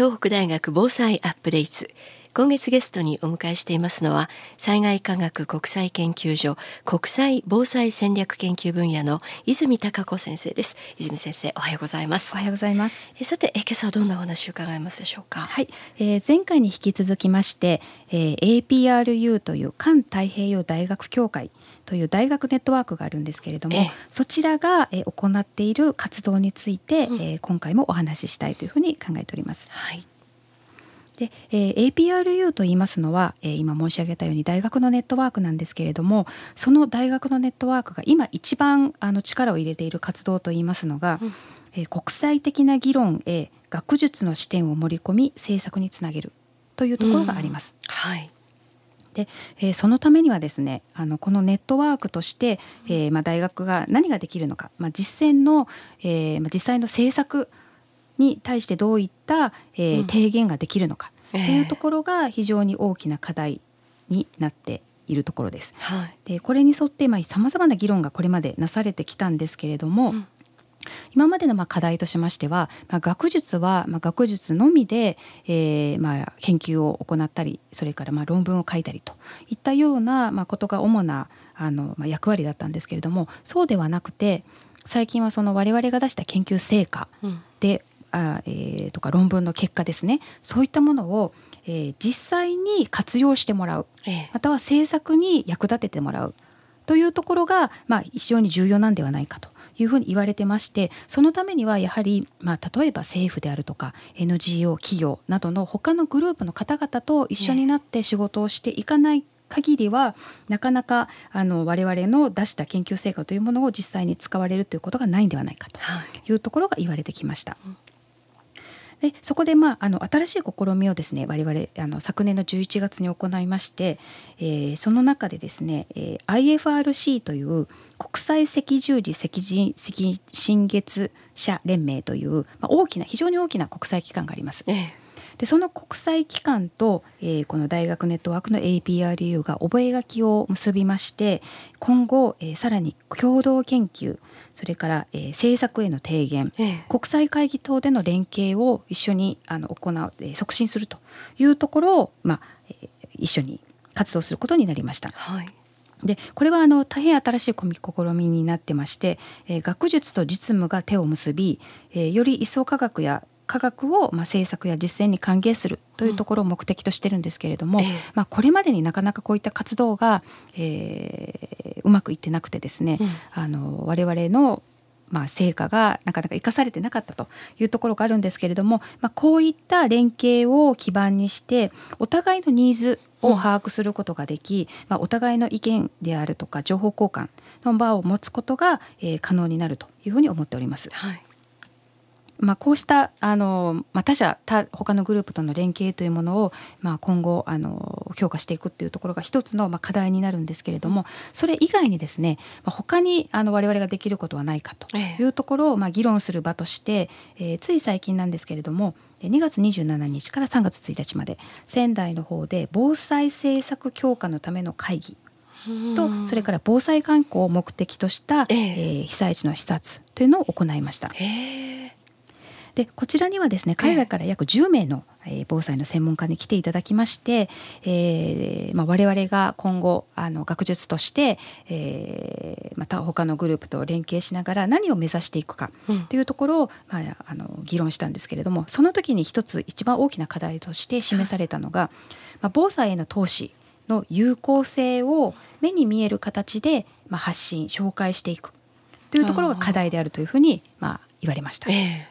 東北大学防災アップデート。今月ゲストにお迎えしていますのは災害科学国際研究所国際防災戦略研究分野の泉孝子先生です。泉先生おはようございます。おはようございます。えさてえ今朝はどんなお話を伺いますでしょうか？はい、えー、前回に引き続きまして、えー、APRU という環太平洋大学協会という大学ネットワークがあるんですけれども、え。そちらが、えー、行っている活動について、うん、えー、今回もお話ししたいというふうに考えております。はいで、えー、APRU と言いますのは、えー、今申し上げたように大学のネットワークなんですけれどもその大学のネットワークが今一番あの力を入れている活動といいますのが、うん、えー、国際的な議論へ学術の視点を盛り込み政策につなげるというところがあります。うん、はい。で、えー、そのためにはですねあのこのネットワークとして、えーまあ、大学が何ができるのか、まあ、実践の、えーまあ、実際の政策に対してどういった、えー、提言ができるのかというところが非常に大きな課題になっているところです。はい、でこれに沿ってさまざ、まな議論がこれまでなされてきたんですけれども、うん、今までのまあ課題としましては、まあ、学術はまあ学術のみで、えー、まあ研究を行ったりそれからまあ論文を書いたりといったようなまあことが主なあのまあ役割だったんですけれどもそうではなくて最近はその我々が出した研究成果であ、えー、とか論文の結果ですね。そういったものを、えー、実際に活用してもらう、ええ、または政策に役立ててもらう。というところが、まあ、非常に重要なんではないかと。いうふうに言われてましてそのためにはやはり、まあ、例えば政府であるとか NGO 企業などの他のグループの方々と一緒になって仕事をしていかない限りはなかなかあの我々の出した研究成果というものを実際に使われるということがないんではないかとい。うところが言われてきました。はいでそこで、まあ、あの新しい試みをですね我々あの昨年の11月に行いまして、えー、その中でですね、えー、IFRC という国際赤十字赤人赤新月社連盟という、まあ、大きな非常に大きな国際機関があります。ええでその国際機関と、えー、この大学ネットワークの APRU が覚書を結びまして今後、えー、さらに共同研究それから、えー、政策への提言、ええ、国際会議等での連携を一緒にあの行う、えー、促進するというところを、まあえー、一緒に活動することになりました。はいでこれはあの大変新しい試みになってまして、えー、学術と実務が手を結び、えー、より一層科学や科学をまあ政策や実践に歓迎するというところを目的としてるんですけれども、うんまあ、これまでになかなかこういった活動が、えー、うまくいってなくてですね、うん、あの我々のまあ、成果がなかなか生かされてなかったというところがあるんですけれども、まあ、こういった連携を基盤にしてお互いのニーズを把握することができ、うん、まあ、お互いの意見であるとか情報交換の場を持つことが、えー、可能になるというふうに思っております。はいまあ、こうしたあの、まあ、他社他他のグループとの連携というものを、まあ、今後あの強化していくっていうところが一つの、まあ、課題になるんですけれどもそれ以外にですね、まあ、他にあの我々ができることはないかというところを、まあ、議論する場として、えー、つい最近なんですけれども2月27日から3月1日まで仙台の方で防災政策強化のための会議とそれから防災観光を目的とした、えー、被災地の視察というのを行いました。でこちらにはですね海外から約10名の、えー、防災の専門家に来ていただきまして、えーまあ、我々が今後あの学術として、えー、また他のグループと連携しながら何を目指していくかというところを、まあ、あの議論したんですけれどもその時に一つ一番大きな課題として示されたのが、まあ、防災への投資の有効性を目に見える形で、まあ、発信紹介していくというところが課題であるというふうに、まあ、言われました。えー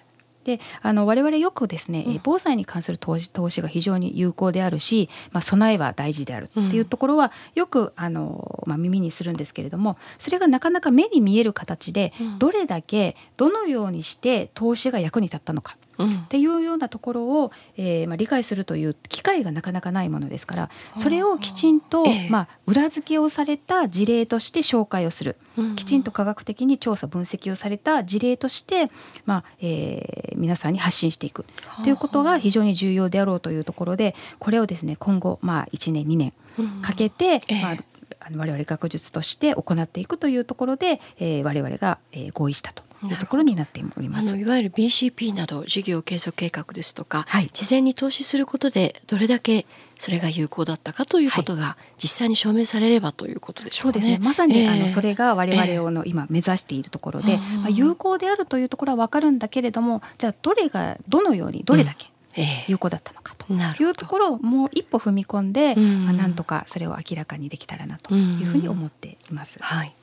であの我々よくですね、うん、防災に関する投資投資が非常に有効であるし、まあ、備えは大事であるっていうところはよくあの、まあ、耳にするんですけれどもそれがなかなか目に見える形でどれだけどのようにして投資が役に立ったのか。っていうようなところを、えーまあ、理解するという機会がなかなかないものですからそれをきちんと、まあ、裏付けをされた事例として紹介をする、きちんと科学的に調査分析をされた事例として、まあえー、皆さんに発信していく。ということが非常に重要であろうというところでこれをですね今後、まあ、1年2年かけて、まあ、我々学術として行っていくというところで、えー、我々が、えー、合意したというところになっております。あのいわゆる BCP など事業継続計画ですとか、はい、事前に投資することでどれだけそれが有効だったかということが実際に証明されればということでしょうかね。そうですね。まさに、えー、あのそれが我々の今目指しているところで、えー、まあ、有効であるというところはわかるんだけれども、じゃあどれがどのようにどれだけ有効だったのかというところをもう一歩踏み込んで、まあ、なんとかそれを明らかにできたらなというふうに思っています。はい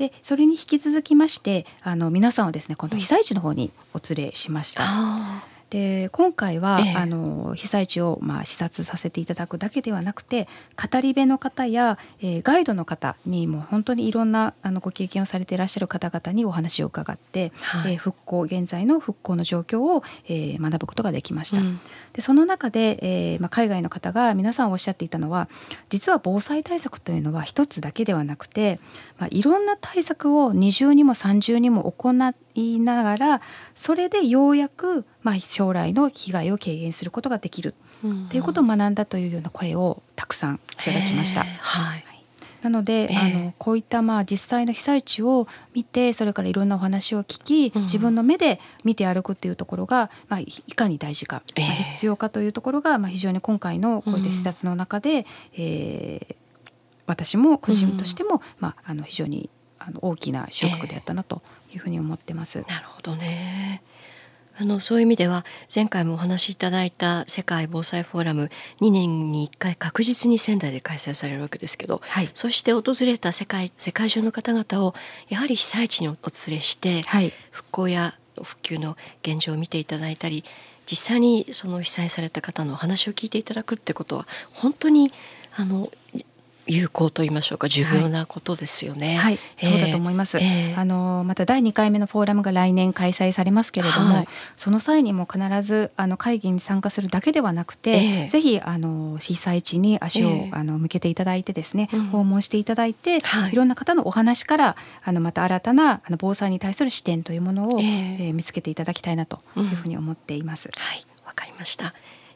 でそれに引き続きましてあの皆さんをですね今度被災地の方にお連れしました。で今回は、ええ、あの被災地を、まあ、視察させていただくだけではなくて語り部の方や、えー、ガイドの方にも本当にいろんなあのご経験をされていらっしゃる方々にお話を伺って、はい、えー、復興現在の復興の状況を、えー、学ぶことができました。うん、でその中で、えーまあ、海外の方が皆さんおっしゃっていたのは実は防災対策というのは一つだけではなくて、まあ、いろんな対策を二重にも三重にも行いながらそれでようやく、まあ、将来の被害を軽減することができる。っていうことを学んだというような声をたくさんいただきました。はい。なので、えー、あのこういったまあ実際の被災地を見てそれからいろんなお話を聞き、うん、自分の目で見て歩くっていうところが、まあ、いかに大事か、えー、まあ、必要かというところが、まあ、非常に今回のこういった視察の中で、うん、えー、私も個人としても、うん、まあ、あの非常にあの大きな収穫であったなというふうに思ってます。えー、なるほどね。あのそういう意味では前回もお話しいただいた世界防災フォーラム2年に1回確実に仙台で開催されるわけですけど、はい、そして訪れた世界世界中の方々をやはり被災地にお連れして、はい、復興や復旧の現状を見ていただいたり実際にその被災された方のお話を聞いていただくってことは本当にあの有効と言いましょうか重要なことですよね。はい、はい。えー、そうだと思います。えー、あのまた第2回目のフォーラムが来年開催されますけれども、はい、その際にも必ずあの会議に参加するだけではなくて、えー、ぜひあの被災地に足を、あの向けていただいてですね、うん、訪問していただいて、はい、いろんな方のお話からあのまた新たなあの防災に対する視点というものを、えー、えー、見つけていただきたいなというふうに思っています。うん、はい、わかりました。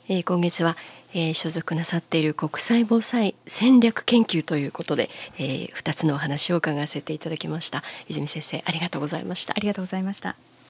えー、今月はえー、所属なさっている国際防災戦略研究ということで、えー、2つのお話を伺わせていただきました。泉先生ありがとうございました。ありがとうございました。